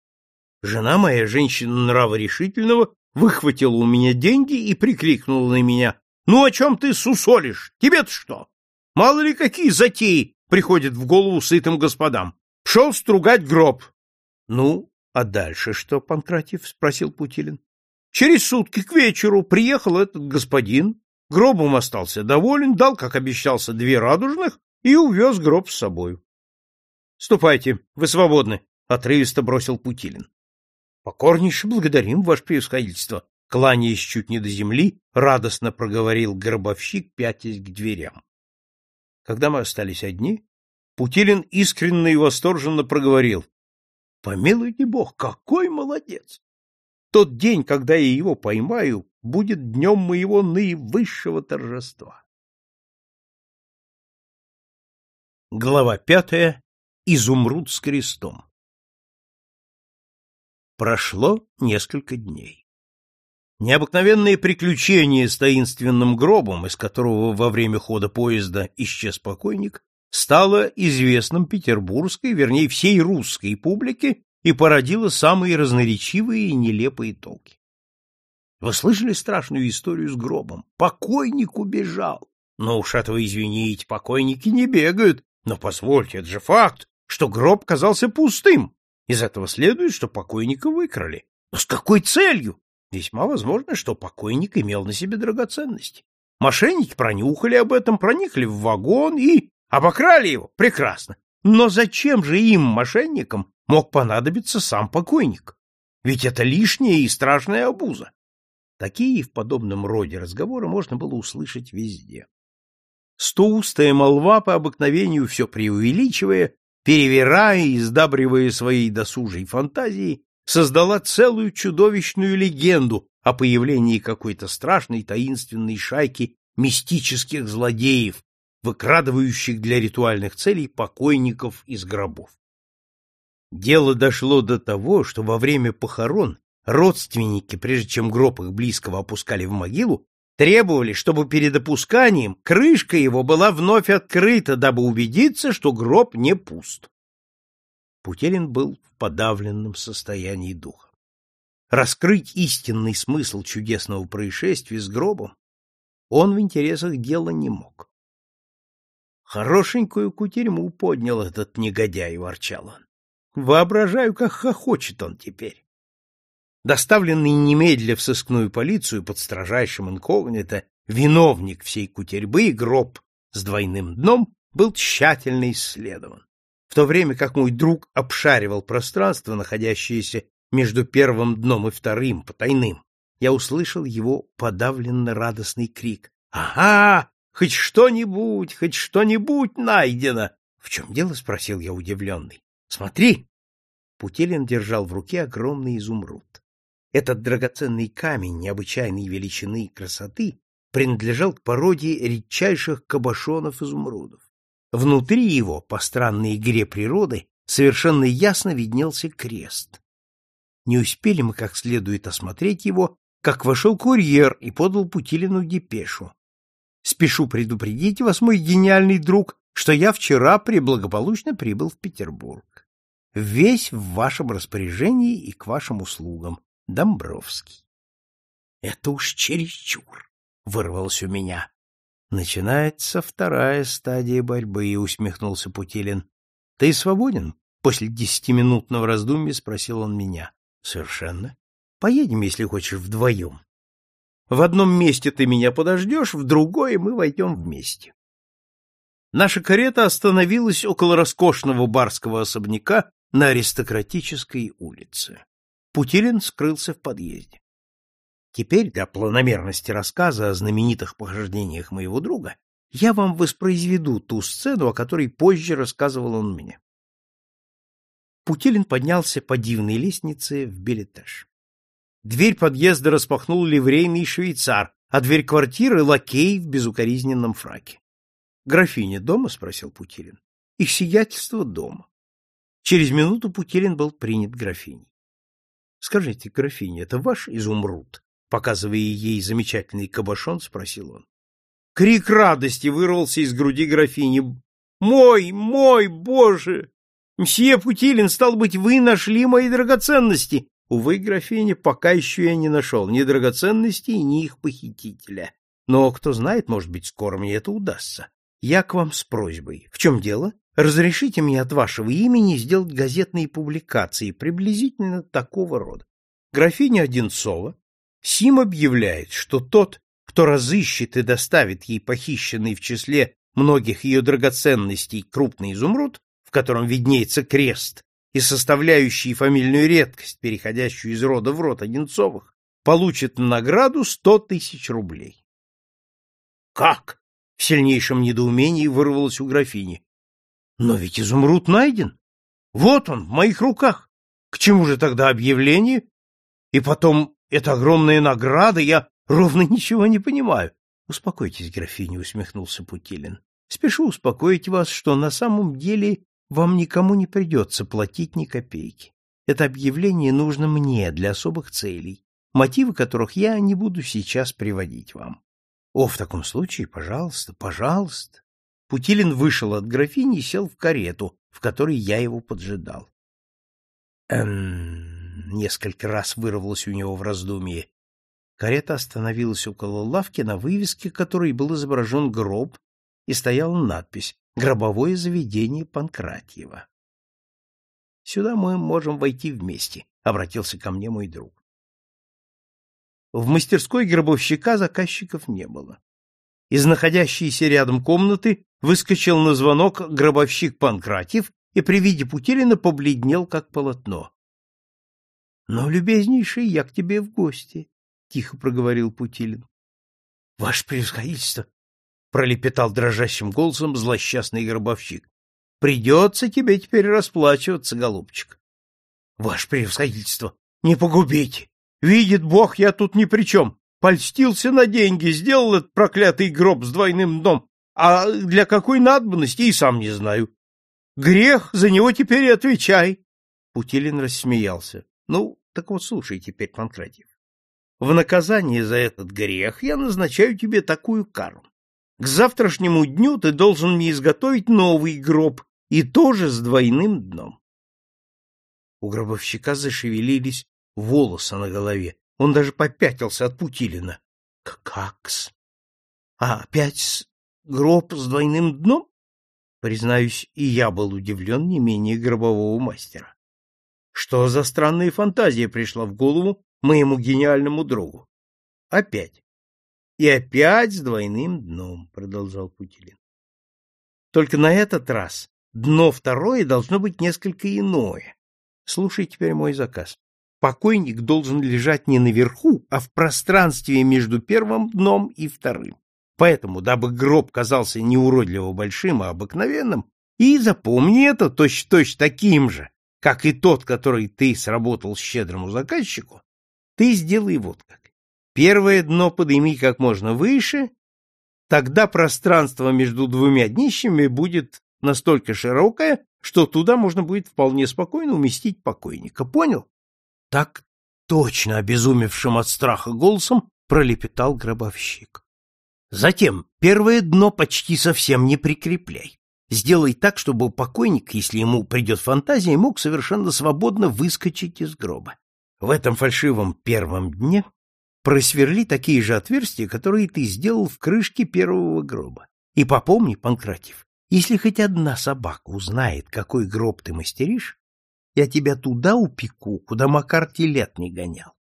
A: Жена моя, женщина нрава решительного, выхватила у меня деньги и прикрикнула на меня. — Ну, о чем ты сусолишь? Тебе-то что? Мало ли какие затеи приходят в голову сытым господам. Пшел стругать гроб. — Ну, а дальше что, Панкратьев? — спросил Путилин. — Через сутки к вечеру приехал этот господин, гробом остался доволен, дал, как обещался, две радужных и увез гроб с собою. — Ступайте, вы свободны, — отрывисто бросил Путилин. — Покорнейше благодарим, ваше превосходительство. Кланяясь чуть не до земли, радостно проговорил гробовщик, пятясь к дверям. Когда мы остались одни, Путилин искренне и восторженно проговорил. — Помилуйте бог, какой молодец! Тот день, когда я его поймаю, будет днем моего наивысшего торжества. Глава пятая. Изумруд с крестом. Прошло несколько дней. Необыкновенные приключения с таинственным гробом, из которого во время хода поезда исчез покойник, стало известным петербургской, вернее, всей русской публике и породило самые разноречивые и нелепые толки. Вы слышали страшную историю с гробом? Покойник убежал. Ну уж этого извините, покойники не бегают. Но позвольте, это же факт, что гроб казался пустым. Из этого следует, что покойника выкрали. Но с какой целью? Весьма возможно, что покойник имел на себе драгоценности. Мошенники пронюхали об этом, проникли в вагон и обокрали его. Прекрасно. Но зачем же им, мошенникам, мог понадобиться сам покойник? Ведь это лишняя и страшная обуза. Такие в подобном роде разговоры можно было услышать везде. Стоустая молва по обыкновению все преувеличивая, перевирая и сдабривая своей досужей фантазией, создала целую чудовищную легенду о появлении какой-то страшной таинственной шайки мистических злодеев, выкрадывающих для ритуальных целей покойников из гробов. Дело дошло до того, что во время похорон родственники, прежде чем гроб их близкого опускали в могилу, требовали, чтобы перед опусканием крышка его была вновь открыта, дабы убедиться, что гроб не пуст. Путилин был в подавленном состоянии духа. Раскрыть истинный смысл чудесного происшествия с гробом он в интересах дела не мог. Хорошенькую кутерьму поднял этот негодяй, ворчал он. Воображаю, как хохочет он теперь. Доставленный немедля в сыскную полицию под строжайшим инкогнито, виновник всей кутерьбы, гроб с двойным дном, был тщательно исследован в то время как мой друг обшаривал пространство, находящееся между первым дном и вторым, потайным, я услышал его подавленно радостный крик. «Ага! Хоть что-нибудь, хоть что-нибудь найдено!» «В чем дело?» — спросил я удивленный. «Смотри!» Путилин держал в руке огромный изумруд. Этот драгоценный камень необычайной величины и красоты принадлежал к породе редчайших кабошонов изумрудов. Внутри его, по странной игре природы, совершенно ясно виднелся крест. Не успели мы как следует осмотреть его, как вошел курьер и подал Путилину депешу. Спешу предупредить вас, мой гениальный друг, что я вчера преблагополучно прибыл в Петербург. Весь в вашем распоряжении и к вашим услугам. Домбровский. Это уж чересчур, вырвалось у меня. Начинается вторая стадия борьбы, усмехнулся Путилин. Ты свободен? После десятиминутного раздумья спросил он меня. Совершенно. Поедем, если хочешь, вдвоем. В одном месте ты меня подождешь, в другое мы войдем вместе. Наша карета остановилась около роскошного барского особняка на аристократической улице. Путилин скрылся в подъезде. Теперь для планомерности рассказа о знаменитых похождениях моего друга я вам воспроизведу ту сцену, о которой позже рассказывал он мне. Путилин поднялся по дивной лестнице в билетаж. Дверь подъезда распахнул ливрейный швейцар, а дверь квартиры — лакей в безукоризненном фраке. — Графиня дома? — спросил Путилин. — Их сиятельство дома. Через минуту Путилин был принят графиней. — Скажите, графиня, это ваш изумруд? Показывая ей замечательный кабошон, спросил он. Крик радости вырвался из груди графини. «Мой, мой, боже! Мсье Путилин, стал быть, вы нашли мои драгоценности!» Увы, графиня, пока еще я не нашел ни драгоценностей, ни их похитителя. Но, кто знает, может быть, скоро мне это удастся. Я к вам с просьбой. В чем дело? Разрешите мне от вашего имени сделать газетные публикации приблизительно такого рода. Графиня Одинцова Сим объявляет, что тот, кто разыщет и доставит ей похищенный в числе многих ее драгоценностей крупный изумруд, в котором виднеется крест, и составляющий фамильную редкость, переходящую из рода в род Одинцовых, получит награду сто тысяч рублей. Как? В сильнейшем недоумении вырвалось у графини. Но ведь изумруд найден. Вот он, в моих руках. К чему же тогда объявление? И потом, это огромная награда, я ровно ничего не понимаю. Успокойтесь, графиня, усмехнулся Путилин. Спешу успокоить вас, что на самом деле вам никому не придется платить ни копейки. Это объявление нужно мне для особых целей, мотивы которых я не буду сейчас приводить вам. О, в таком случае, пожалуйста, пожалуйста. Путилин вышел от графини и сел в карету, в которой я его поджидал. Эм, несколько раз вырвалось у него в раздумье. Карета остановилась около лавки, на вывеске которой был изображен гроб, и стояла надпись «Гробовое заведение Панкратьева». «Сюда мы можем войти вместе», — обратился ко мне мой друг. В мастерской гробовщика заказчиков не было. Из находящейся рядом комнаты выскочил на звонок гробовщик Панкратьев и при виде Путилина побледнел, как полотно. — Но, любезнейший, я к тебе в гости, — тихо проговорил Путилин. — Ваше превосходительство! — пролепетал дрожащим голосом злосчастный гробовщик. — Придется тебе теперь расплачиваться, голубчик. — Ваше превосходительство, не погубите! Видит Бог, я тут ни при чем. Польстился на деньги, сделал этот проклятый гроб с двойным дном. А для какой надобности и сам не знаю. Грех, за него теперь и отвечай. Путилин рассмеялся. Ну, так вот слушай теперь, Панкратьев. В наказание за этот грех я назначаю тебе такую кару. К завтрашнему дню ты должен мне изготовить новый гроб, и тоже с двойным дном. У гробовщика зашевелились волосы на голове. Он даже попятился от Путилина. — Как-с? А опять гроб с двойным дном? Признаюсь, и я был удивлен не менее гробового мастера. Что за странная фантазия пришла в голову моему гениальному другу? Опять. И опять с двойным дном, продолжал Путилин. Только на этот раз дно второе должно быть несколько иное. Слушай теперь мой заказ покойник должен лежать не наверху, а в пространстве между первым дном и вторым. Поэтому, дабы гроб казался не уродливо большим, а обыкновенным, и запомни это точь-точь таким же, как и тот, который ты сработал щедрому заказчику, ты сделай вот как. Первое дно подними как можно выше, тогда пространство между двумя днищами будет настолько широкое, что туда можно будет вполне спокойно уместить покойника. Понял? Так точно обезумевшим от страха голосом пролепетал гробовщик. Затем первое дно почти совсем не прикрепляй. Сделай так, чтобы покойник, если ему придет фантазия, мог совершенно свободно выскочить из гроба. В этом фальшивом первом дне просверли такие же отверстия, которые ты сделал в крышке первого гроба. И попомни, Панкратьев, если хоть одна собака узнает, какой гроб ты мастеришь, я тебя туда упеку, куда Макар телет не гонял.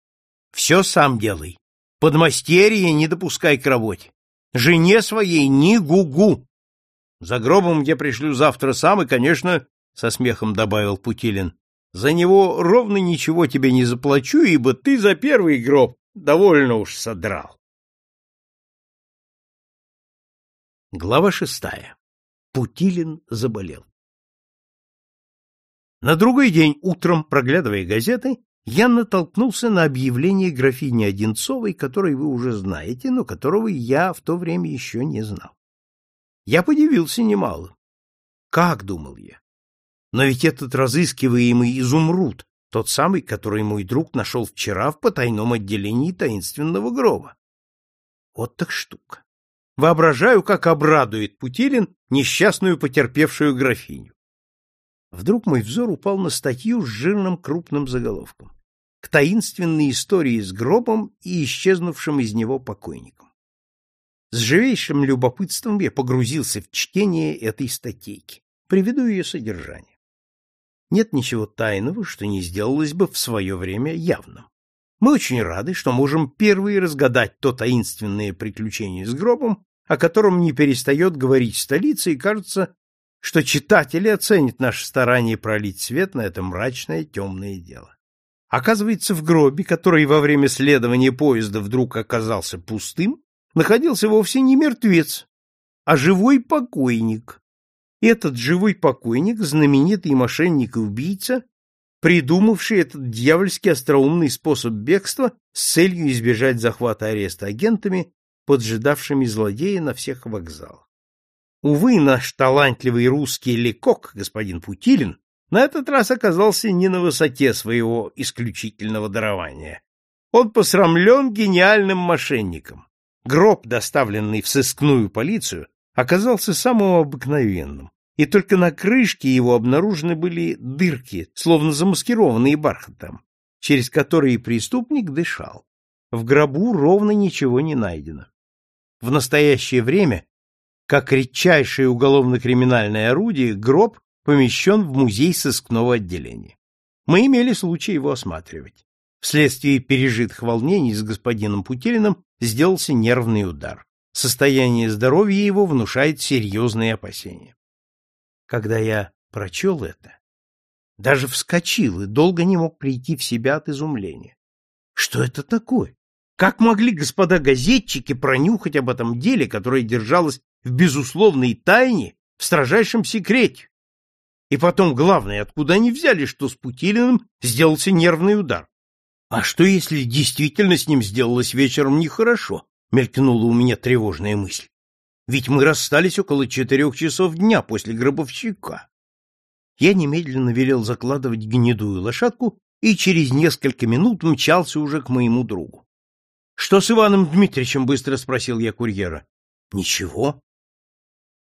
A: Все сам делай. Подмастерье не допускай к работе. Жене своей ни гугу. За гробом я пришлю завтра сам и, конечно, — со смехом добавил Путилин, — за него ровно ничего тебе не заплачу, ибо ты за первый гроб довольно уж содрал. Глава шестая. Путилин заболел. На другой день утром, проглядывая газеты, я натолкнулся на объявление графини Одинцовой, которое вы уже знаете, но которого я в то время еще не знал. Я подивился немало. Как, думал я? Но ведь этот разыскиваемый изумруд, тот самый, который мой друг нашел вчера в потайном отделении таинственного гроба. Вот так штука. Воображаю, как обрадует Путилин несчастную потерпевшую графиню. Вдруг мой взор упал на статью с жирным крупным заголовком к таинственной истории с гробом и исчезнувшим из него покойником. С живейшим любопытством я погрузился в чтение этой статейки. Приведу ее содержание. Нет ничего тайного, что не сделалось бы в свое время явным. Мы очень рады, что можем первые разгадать то таинственное приключение с гробом, о котором не перестает говорить столица и, кажется, что читатели оценят наше старание пролить свет на это мрачное темное дело. Оказывается, в гробе, который во время следования поезда вдруг оказался пустым, находился вовсе не мертвец, а живой покойник. Этот живой покойник, знаменитый мошенник и убийца, придумавший этот дьявольски остроумный способ бегства с целью избежать захвата ареста агентами, поджидавшими злодея на всех вокзалах. Увы, наш талантливый русский лекок, господин Путилин, на этот раз оказался не на высоте своего исключительного дарования. Он посрамлен гениальным мошенником. Гроб, доставленный в сыскную полицию, оказался самым обыкновенным, и только на крышке его обнаружены были дырки, словно замаскированные бархатом, через которые преступник дышал. В гробу ровно ничего не найдено. В настоящее время, как редчайшее уголовно-криминальное орудие, гроб помещен в музей сыскного отделения. Мы имели случай его осматривать. Вследствие пережитых волнений с господином Путилиным сделался нервный удар. Состояние здоровья его внушает серьезные опасения. Когда я прочел это, даже вскочил и долго не мог прийти в себя от изумления. Что это такое? Как могли господа газетчики пронюхать об этом деле, которое держалось в безусловной тайне, в строжайшем секрете? И потом, главное, откуда они взяли, что с Путилиным сделался нервный удар? А что, если действительно с ним сделалось вечером нехорошо? Мелькнула у меня тревожная мысль. Ведь мы расстались около четырех часов дня после гробовщика. Я немедленно велел закладывать гнедую лошадку и через несколько минут мчался уже к моему другу. — Что с Иваном Дмитриевичем? — быстро спросил я курьера. — Ничего.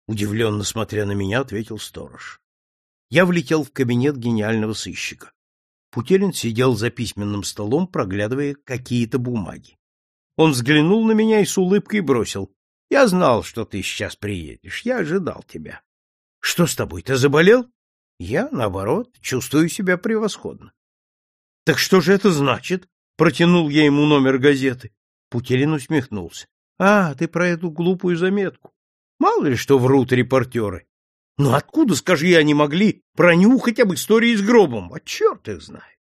A: Удивленно смотря на меня, ответил сторож. Я влетел в кабинет гениального сыщика. Путелин сидел за письменным столом, проглядывая какие-то бумаги. Он взглянул на меня и с улыбкой бросил. — Я знал, что ты сейчас приедешь. Я ожидал тебя. — Что с тобой, ты заболел? — Я, наоборот, чувствую себя превосходно. — Так что же это значит? — протянул я ему номер газеты. Путелин усмехнулся. — А, ты про эту глупую заметку. Мало ли что врут репортеры. Но откуда, скажи, они могли пронюхать об истории с гробом? А черт их знает.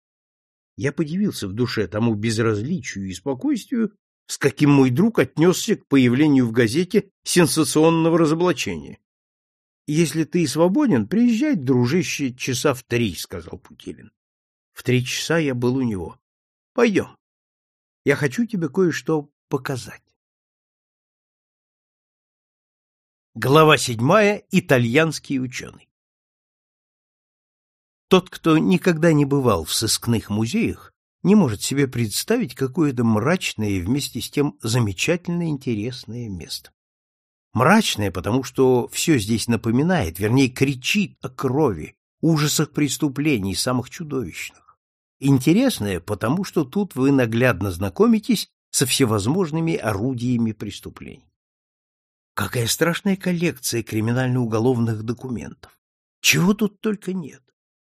A: Я подивился в душе тому безразличию и спокойствию, с каким мой друг отнесся к появлению в газете сенсационного разоблачения. — Если ты свободен, приезжай, дружище, часа в три, — сказал Путилин. В три часа я был у него. — Пойдем. Я хочу тебе кое-что показать. Глава седьмая. Итальянский ученый. Тот, кто никогда не бывал в сыскных музеях, не может себе представить какое-то мрачное и вместе с тем замечательно интересное место. Мрачное, потому что все здесь напоминает, вернее, кричит о крови, ужасах преступлений, самых чудовищных. Интересное, потому что тут вы наглядно знакомитесь со всевозможными орудиями преступлений. Какая страшная коллекция криминально-уголовных документов. Чего тут только нет.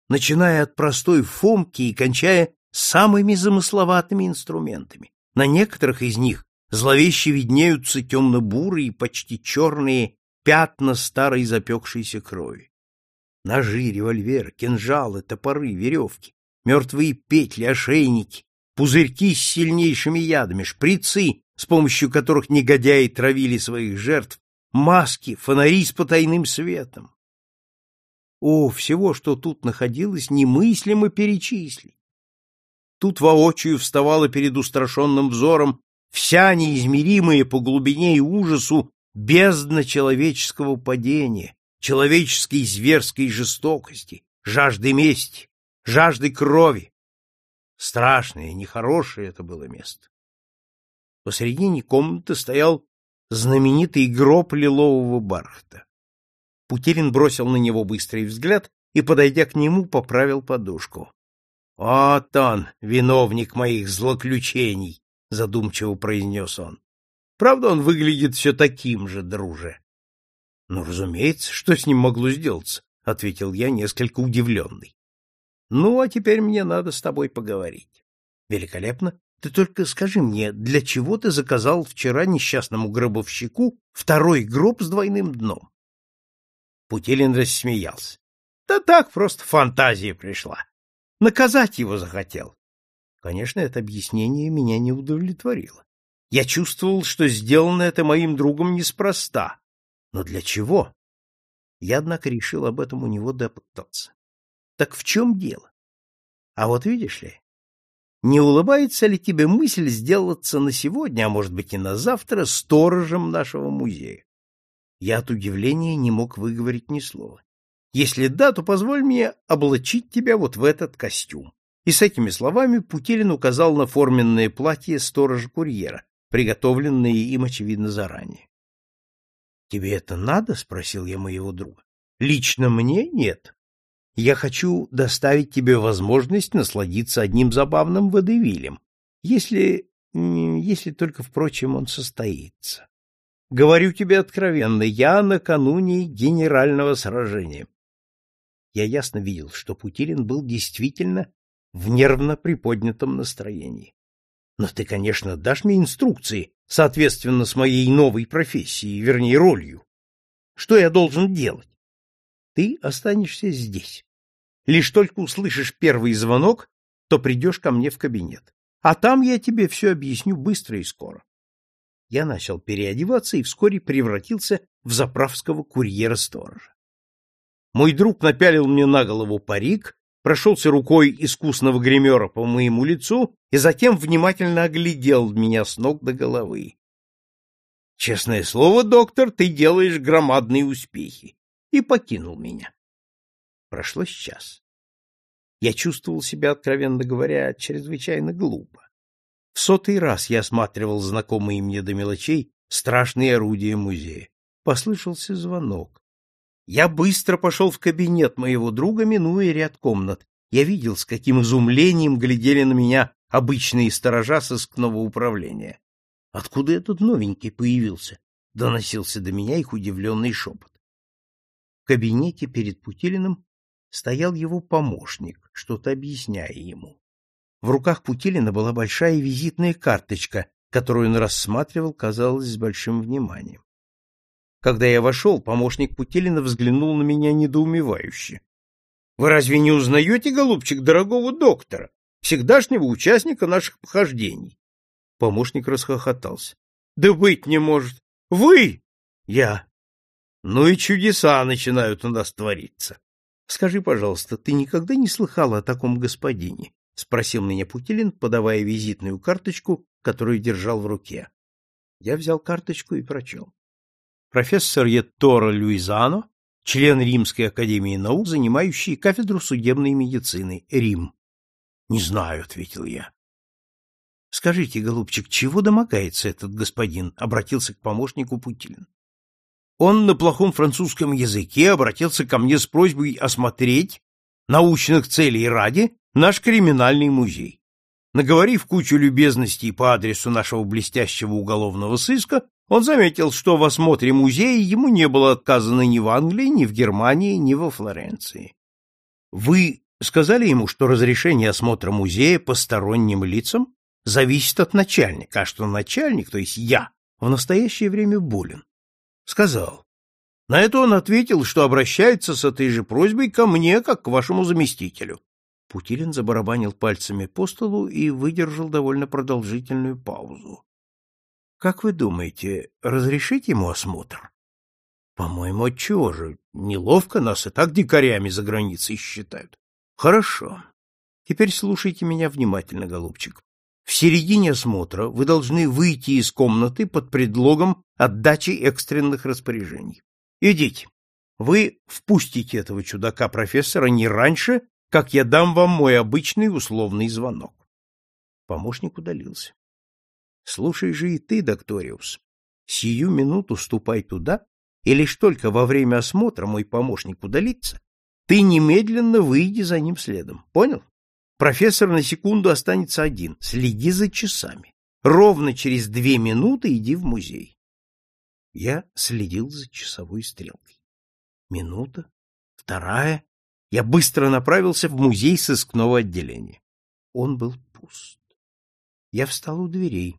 A: Начиная от простой фомки и кончая самыми замысловатыми инструментами. На некоторых из них зловеще виднеются темно-бурые, почти черные пятна старой запекшейся крови. Ножи, револьверы, кинжалы, топоры, веревки, мертвые петли, ошейники, пузырьки с сильнейшими ядами, шприцы, с помощью которых негодяи травили своих жертв, маски, фонари с потайным светом. О, всего, что тут находилось, немыслимо перечислить. Тут воочию вставала перед устрашенным взором вся неизмеримая по глубине и ужасу бездна человеческого падения, человеческой зверской жестокости, жажды мести, жажды крови. Страшное, нехорошее это было место. Посредине комнаты стоял знаменитый гроб лилового бархата. Путерин бросил на него быстрый взгляд и, подойдя к нему, поправил подушку. — Вот он, виновник моих злоключений, — задумчиво произнес он. — Правда, он выглядит все таким же, друже. — Ну, разумеется, что с ним могло сделаться, — ответил я, несколько удивленный. — Ну, а теперь мне надо с тобой поговорить. — Великолепно. Ты только скажи мне, для чего ты заказал вчера несчастному гробовщику второй гроб с двойным дном? Путилин рассмеялся. Да так, просто фантазия пришла. Наказать его захотел. Конечно, это объяснение меня не удовлетворило. Я чувствовал, что сделано это моим другом неспроста. Но для чего? Я, однако, решил об этом у него допытаться. Так в чем дело? А вот видишь ли, не улыбается ли тебе мысль сделаться на сегодня, а может быть и на завтра, сторожем нашего музея? Я от удивления не мог выговорить ни слова. Если да, то позволь мне облачить тебя вот в этот костюм. И с этими словами Путилин указал на форменное платье сторожа-курьера, приготовленное им, очевидно, заранее. — Тебе это надо? — спросил я моего друга. — Лично мне нет. Я хочу доставить тебе возможность насладиться одним забавным водевилем, если... если только, впрочем, он состоится. Говорю тебе откровенно, я накануне генерального сражения. Я ясно видел, что Путилин был действительно в нервно приподнятом настроении. Но ты, конечно, дашь мне инструкции, соответственно, с моей новой профессией, вернее, ролью. Что я должен делать? Ты останешься здесь. Лишь только услышишь первый звонок, то придешь ко мне в кабинет. А там я тебе все объясню быстро и скоро. Я начал переодеваться и вскоре превратился в заправского курьера-сторожа. Мой друг напялил мне на голову парик, прошелся рукой искусного гримера по моему лицу и затем внимательно оглядел меня с ног до головы. Честное слово, доктор, ты делаешь громадные успехи. И покинул меня. Прошло час. Я чувствовал себя, откровенно говоря, чрезвычайно глупо. В сотый раз я осматривал знакомые мне до мелочей страшные орудия музея. Послышался звонок. Я быстро пошел в кабинет моего друга, минуя ряд комнат. Я видел, с каким изумлением глядели на меня обычные сторожа сыскного управления. Откуда этот новенький появился? Доносился до меня их удивленный шепот. В кабинете перед Путилиным стоял его помощник, что-то объясняя ему. В руках Путилина была большая визитная карточка, которую он рассматривал, казалось, с большим вниманием. Когда я вошел, помощник Путилина взглянул на меня недоумевающе. — Вы разве не узнаете, голубчик, дорогого доктора, всегдашнего участника наших похождений? Помощник расхохотался. — Да быть не может. Вы? — Я. — Ну и чудеса начинают у нас твориться. — Скажи, пожалуйста, ты никогда не слыхал о таком господине? — спросил меня Путилин, подавая визитную карточку, которую держал в руке. Я взял карточку и прочел профессор Етторо Люизано, член Римской академии наук, занимающий кафедру судебной медицины, Рим. — Не знаю, — ответил я. — Скажите, голубчик, чего домогается этот господин? — обратился к помощнику Путилин. Он на плохом французском языке обратился ко мне с просьбой осмотреть, научных целей ради, наш криминальный музей. Наговорив кучу любезностей по адресу нашего блестящего уголовного сыска, он заметил, что в осмотре музея ему не было отказано ни в Англии, ни в Германии, ни во Флоренции. Вы сказали ему, что разрешение осмотра музея посторонним лицам зависит от начальника, а что начальник, то есть я, в настоящее время болен. Сказал. На это он ответил, что обращается с этой же просьбой ко мне, как к вашему заместителю. Путилин забарабанил пальцами по столу и выдержал довольно продолжительную паузу. Как вы думаете, разрешить ему осмотр? По-моему, отчего же? Неловко нас и так дикарями за границей считают. Хорошо. Теперь слушайте меня внимательно, голубчик. В середине осмотра вы должны выйти из комнаты под предлогом отдачи экстренных распоряжений. Идите. Вы впустите этого чудака-профессора не раньше, как я дам вам мой обычный условный звонок. Помощник удалился. Слушай же и ты, докториус. Сию минуту ступай туда, и лишь только во время осмотра мой помощник удалится, ты немедленно выйди за ним следом. Понял? Профессор на секунду останется один. Следи за часами. Ровно через две минуты иди в музей. Я следил за часовой стрелкой. Минута, вторая. Я быстро направился в музей сыскного отделения. Он был пуст. Я встал у дверей.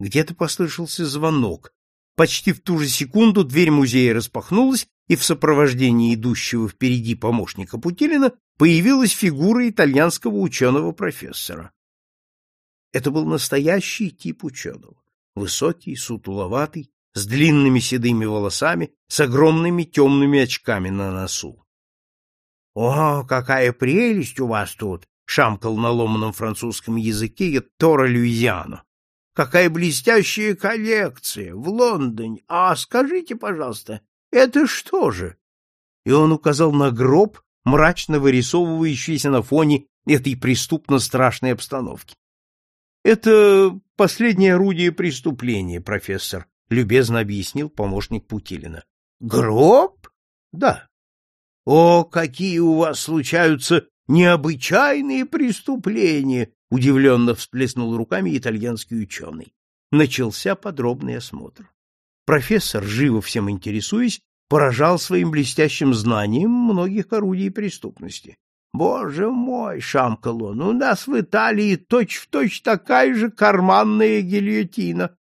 A: Где-то послышался звонок. Почти в ту же секунду дверь музея распахнулась, и в сопровождении идущего впереди помощника Путилина появилась фигура итальянского ученого-профессора. Это был настоящий тип ученого. Высокий, сутуловатый, с длинными седыми волосами, с огромными темными очками на носу. — О, какая прелесть у вас тут! — шамкал на ломаном французском языке Тора Люизиано. — Какая блестящая коллекция! В Лондоне! А скажите, пожалуйста, это что же? И он указал на гроб, мрачно вырисовывающийся на фоне этой преступно страшной обстановки. Это последнее орудие преступления, профессор, любезно объяснил помощник Путилина. Гроб? Да. О, какие у вас случаются необычайные преступления, удивленно всплеснул руками итальянский ученый. Начался подробный осмотр. Профессор, живо всем интересуясь, поражал своим блестящим знанием многих орудий преступности. Боже мой, шамкал он, у нас в Италии точь-в-точь точь такая же карманная гильотина.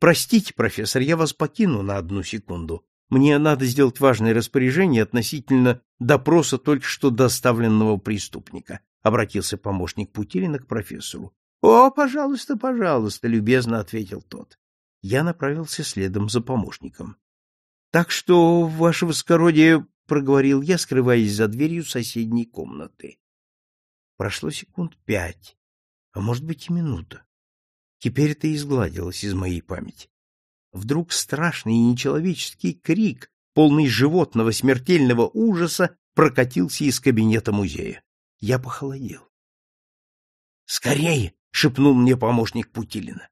A: Простите, профессор, я вас покину на одну секунду. Мне надо сделать важное распоряжение относительно допроса только что доставленного преступника, обратился помощник Путилина к профессору. О, пожалуйста, пожалуйста, любезно ответил тот. Я направился следом за помощником. Так что, ваше воскородие, проговорил я, скрываясь за дверью соседней комнаты. Прошло секунд пять, а может быть и минута. Теперь это изгладилось из моей памяти. Вдруг страшный и нечеловеческий крик, полный животного смертельного ужаса, прокатился из кабинета музея. Я похолодел. «Скорее!» — шепнул мне помощник Путилина.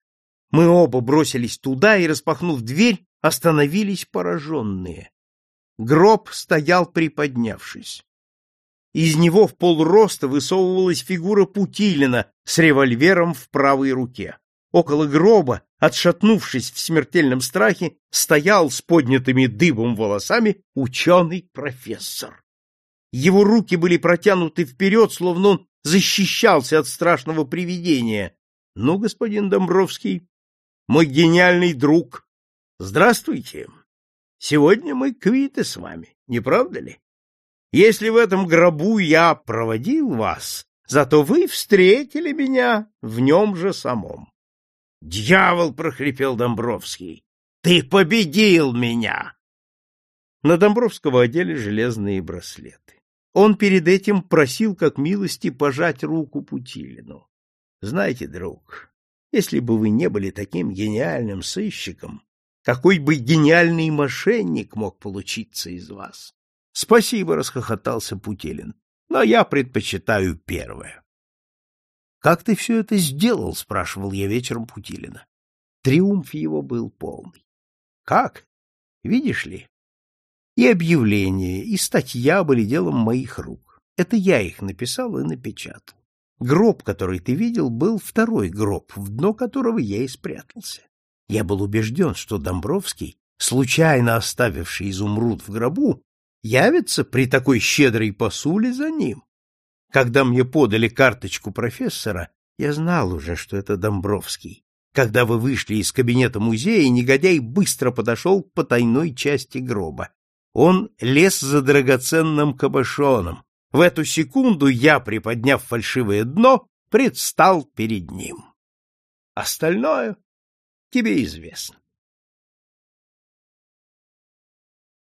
A: Мы оба бросились туда и, распахнув дверь, остановились пораженные. Гроб стоял приподнявшись. Из него в полроста высовывалась фигура Путилина с револьвером в правой руке. Около гроба, отшатнувшись в смертельном страхе, стоял с поднятыми дыбом волосами ученый-профессор. Его руки были протянуты вперед, словно он защищался от страшного привидения. — Ну, господин Домбровский, мой гениальный друг, здравствуйте. Сегодня мы квиты с вами, не правда ли? Если в этом гробу я проводил вас, зато вы встретили меня в нем же самом. Дьявол, прохрипел Домбровский, ты победил меня. На Домбровского одели железные браслеты. Он перед этим просил как милости пожать руку Путилину. Знаете, друг, если бы вы не были таким гениальным сыщиком, какой бы гениальный мошенник мог получиться из вас? Спасибо, расхохотался Путилин. Но я предпочитаю первое. Как ты все это сделал? спрашивал я вечером Путилина. Триумф его был полный. Как? Видишь ли? И объявление, и статья были делом моих рук. Это я их написал и напечатал. Гроб, который ты видел, был второй гроб, в дно которого я и спрятался. Я был убежден, что Домбровский, случайно оставивший изумруд в гробу, явится при такой щедрой посуле за ним. Когда мне подали карточку профессора, я знал уже, что это Домбровский. Когда вы вышли из кабинета музея, негодяй быстро подошел к потайной части гроба. Он лез за драгоценным кабошоном. В эту секунду я, приподняв фальшивое дно, предстал перед ним. Остальное тебе известно.